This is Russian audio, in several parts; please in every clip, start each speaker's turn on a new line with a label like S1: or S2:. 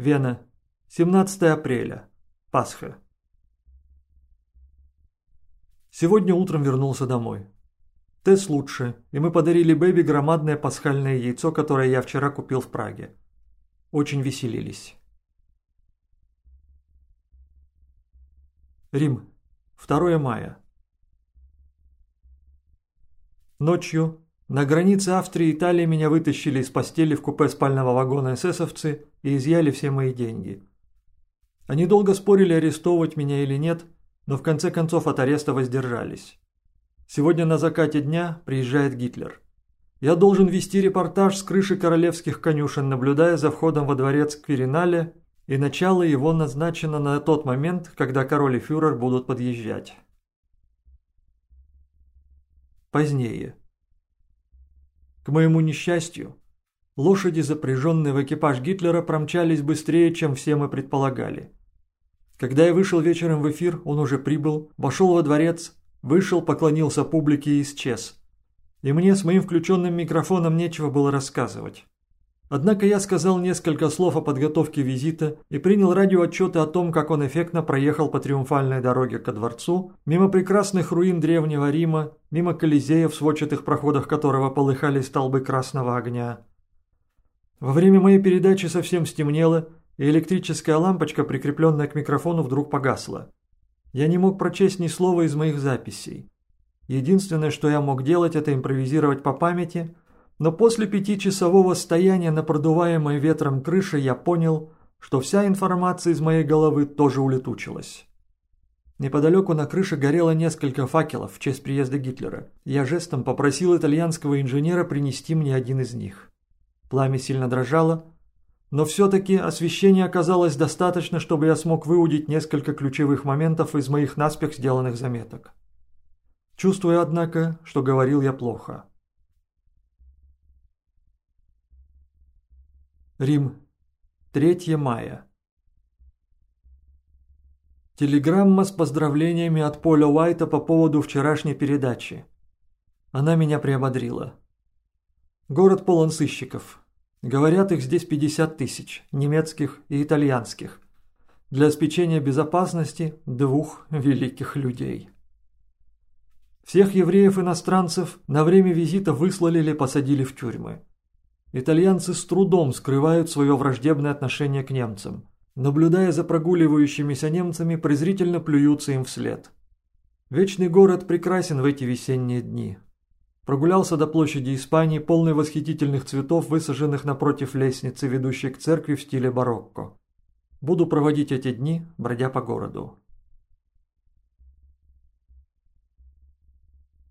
S1: Вена. 17 апреля. Пасха. Сегодня утром вернулся домой. Тесс лучше, и мы подарили Бэби громадное пасхальное яйцо, которое я вчера купил в Праге. Очень веселились. Рим. 2 мая. Ночью на границе Австрии и Италии меня вытащили из постели в купе спального вагона эсэсовцы и изъяли все мои деньги. Они долго спорили, арестовывать меня или нет, но в конце концов от ареста воздержались. Сегодня на закате дня приезжает Гитлер. Я должен вести репортаж с крыши королевских конюшен, наблюдая за входом во дворец Квиринале, и начало его назначено на тот момент, когда король и фюрер будут подъезжать. Позднее. К моему несчастью, лошади, запряженные в экипаж Гитлера, промчались быстрее, чем все мы предполагали. Когда я вышел вечером в эфир, он уже прибыл, вошел во дворец, вышел, поклонился публике и исчез. И мне с моим включенным микрофоном нечего было рассказывать. Однако я сказал несколько слов о подготовке визита и принял радиоотчеты о том, как он эффектно проехал по триумфальной дороге ко дворцу, мимо прекрасных руин Древнего Рима, мимо Колизея, в сводчатых проходах которого полыхали столбы красного огня. Во время моей передачи совсем стемнело, и электрическая лампочка, прикрепленная к микрофону, вдруг погасла. Я не мог прочесть ни слова из моих записей. Единственное, что я мог делать, это импровизировать по памяти – но после пятичасового стояния на продуваемой ветром крыше я понял, что вся информация из моей головы тоже улетучилась. Неподалеку на крыше горело несколько факелов в честь приезда Гитлера. Я жестом попросил итальянского инженера принести мне один из них. Пламя сильно дрожало, но все-таки освещения оказалось достаточно, чтобы я смог выудить несколько ключевых моментов из моих наспех сделанных заметок. Чувствую, однако, что говорил я плохо. Рим. 3 мая. Телеграмма с поздравлениями от Поля Уайта по поводу вчерашней передачи. Она меня приободрила. Город полон сыщиков. Говорят, их здесь 50 тысяч, немецких и итальянских. Для обеспечения безопасности двух великих людей. Всех евреев-иностранцев на время визита выслали или посадили в тюрьмы. Итальянцы с трудом скрывают свое враждебное отношение к немцам. Наблюдая за прогуливающимися немцами, презрительно плюются им вслед. Вечный город прекрасен в эти весенние дни. Прогулялся до площади Испании, полной восхитительных цветов, высаженных напротив лестницы, ведущей к церкви в стиле барокко. Буду проводить эти дни, бродя по городу.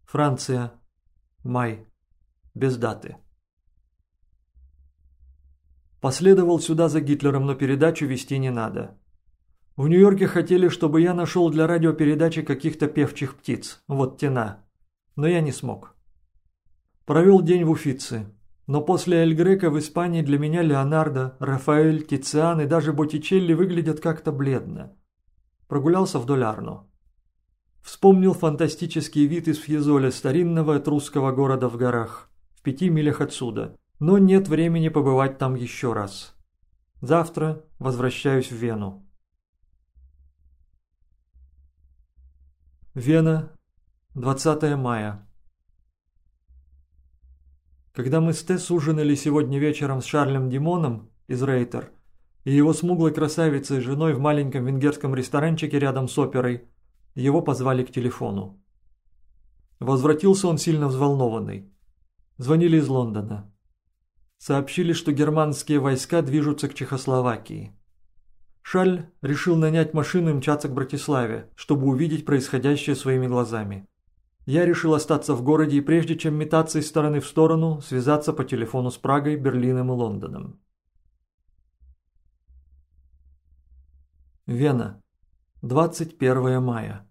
S1: Франция. Май. Без даты. Последовал сюда за Гитлером, но передачу вести не надо. В Нью-Йорке хотели, чтобы я нашел для радиопередачи каких-то певчих птиц, вот тена. Но я не смог. Провел день в Уфице. Но после Эль Грека в Испании для меня Леонардо, Рафаэль, Тициан и даже Боттичелли выглядят как-то бледно. Прогулялся вдоль Арно. Вспомнил фантастический вид из Фьезоля, старинного этрусского города в горах, в пяти милях отсюда – но нет времени побывать там еще раз. Завтра возвращаюсь в Вену. Вена, 20 мая. Когда мы с Тесс ужинали сегодня вечером с Шарлем Димоном из Рейтер и его смуглой красавицей женой в маленьком венгерском ресторанчике рядом с оперой, его позвали к телефону. Возвратился он сильно взволнованный. Звонили из Лондона. Сообщили, что германские войска движутся к Чехословакии. Шаль решил нанять машину и мчаться к Братиславе, чтобы увидеть происходящее своими глазами. Я решил остаться в городе и прежде чем метаться из стороны в сторону, связаться по телефону с Прагой, Берлином и Лондоном. Вена. 21 мая.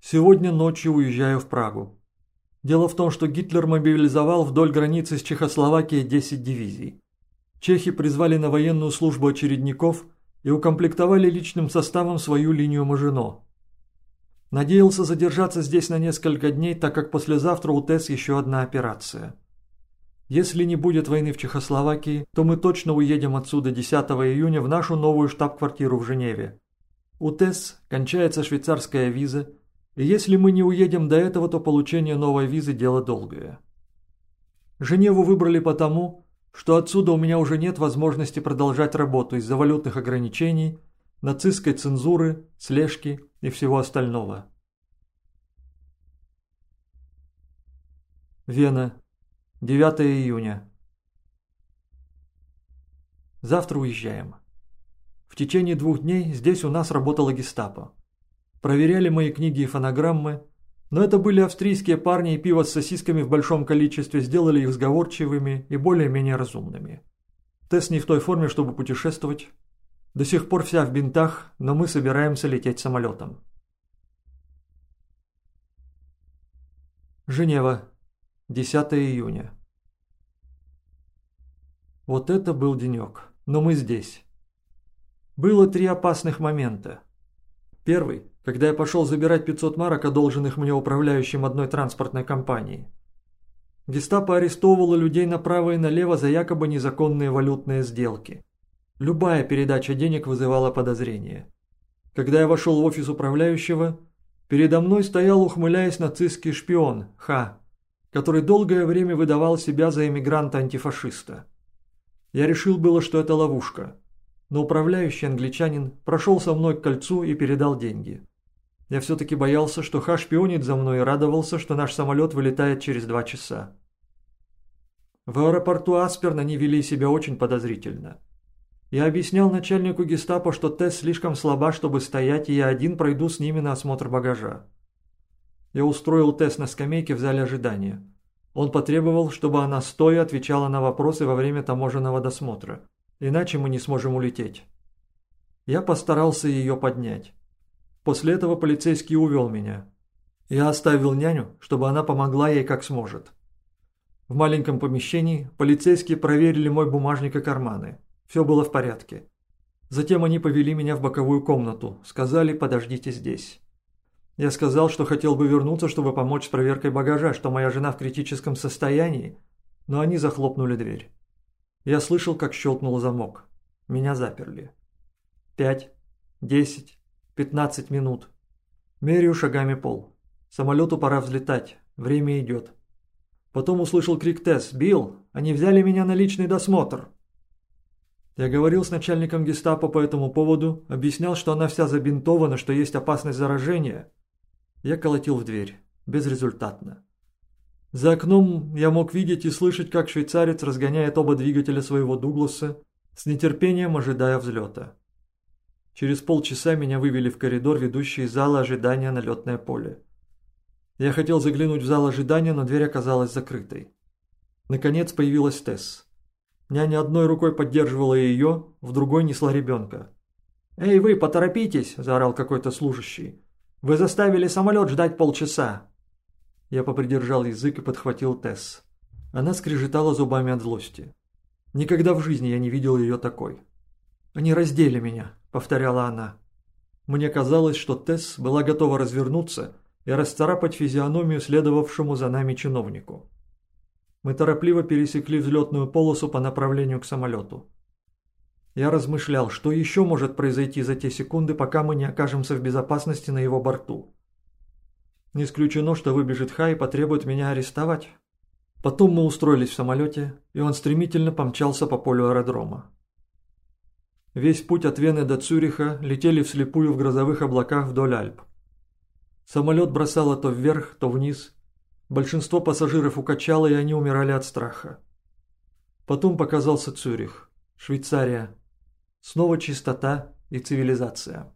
S1: Сегодня ночью уезжаю в Прагу. Дело в том, что Гитлер мобилизовал вдоль границы с Чехословакией 10 дивизий. Чехи призвали на военную службу очередников и укомплектовали личным составом свою линию Мажино. Надеялся задержаться здесь на несколько дней, так как послезавтра у ТЭС еще одна операция. Если не будет войны в Чехословакии, то мы точно уедем отсюда 10 июня в нашу новую штаб-квартиру в Женеве. У ТЭС кончается швейцарская виза, если мы не уедем до этого, то получение новой визы – дело долгое. Женеву выбрали потому, что отсюда у меня уже нет возможности продолжать работу из-за валютных ограничений, нацистской цензуры, слежки и всего остального. Вена, 9 июня. Завтра уезжаем. В течение двух дней здесь у нас работала гестапо. Проверяли мои книги и фонограммы, но это были австрийские парни, и пиво с сосисками в большом количестве сделали их сговорчивыми и более-менее разумными. Тесс не в той форме, чтобы путешествовать. До сих пор вся в бинтах, но мы собираемся лететь самолетом. Женева, 10 июня. Вот это был денек, но мы здесь. Было три опасных момента. Первый, когда я пошел забирать 500 марок, одолженных мне управляющим одной транспортной компанией. Гестапо арестовывало людей направо и налево за якобы незаконные валютные сделки. Любая передача денег вызывала подозрение. Когда я вошел в офис управляющего, передо мной стоял, ухмыляясь, нацистский шпион, Ха, который долгое время выдавал себя за эмигранта-антифашиста. Я решил было, что это ловушка, но управляющий англичанин прошел со мной к кольцу и передал деньги. Я все-таки боялся, что Ха шпионит за мной и радовался, что наш самолет вылетает через два часа. В аэропорту Асперн они вели себя очень подозрительно. Я объяснял начальнику гестапо, что Тесс слишком слаба, чтобы стоять, и я один пройду с ними на осмотр багажа. Я устроил тест на скамейке в зале ожидания. Он потребовал, чтобы она стоя отвечала на вопросы во время таможенного досмотра. Иначе мы не сможем улететь. Я постарался ее поднять. После этого полицейский увел меня. Я оставил няню, чтобы она помогла ей как сможет. В маленьком помещении полицейские проверили мой бумажник и карманы. Все было в порядке. Затем они повели меня в боковую комнату, сказали «подождите здесь». Я сказал, что хотел бы вернуться, чтобы помочь с проверкой багажа, что моя жена в критическом состоянии, но они захлопнули дверь. Я слышал, как щелкнул замок. Меня заперли. Пять, десять, пятнадцать минут. Меряю шагами пол. Самолету пора взлетать. Время идет. Потом услышал крик Тесс. «Билл, они взяли меня на личный досмотр!» Я говорил с начальником гестапо по этому поводу, объяснял, что она вся забинтована, что есть опасность заражения. Я колотил в дверь. Безрезультатно. За окном я мог видеть и слышать, как швейцарец разгоняет оба двигателя своего Дугласа, с нетерпением ожидая взлета. Через полчаса меня вывели в коридор, ведущий из зала ожидания на летное поле. Я хотел заглянуть в зал ожидания, но дверь оказалась закрытой. Наконец появилась Тесс. Няня одной рукой поддерживала ее, в другой несла ребенка. «Эй вы, поторопитесь!» – заорал какой-то служащий. «Вы заставили самолет ждать полчаса!» Я попридержал язык и подхватил Тесс. Она скрежетала зубами от злости. Никогда в жизни я не видел ее такой. «Они раздели меня», — повторяла она. Мне казалось, что Тесс была готова развернуться и расцарапать физиономию следовавшему за нами чиновнику. Мы торопливо пересекли взлетную полосу по направлению к самолету. Я размышлял, что еще может произойти за те секунды, пока мы не окажемся в безопасности на его борту. Не исключено, что выбежит Хай и потребует меня арестовать. Потом мы устроились в самолете, и он стремительно помчался по полю аэродрома. Весь путь от Вены до Цюриха летели вслепую в грозовых облаках вдоль Альп. Самолет бросало то вверх, то вниз. Большинство пассажиров укачало, и они умирали от страха. Потом показался Цюрих, Швейцария, Снова чистота и цивилизация.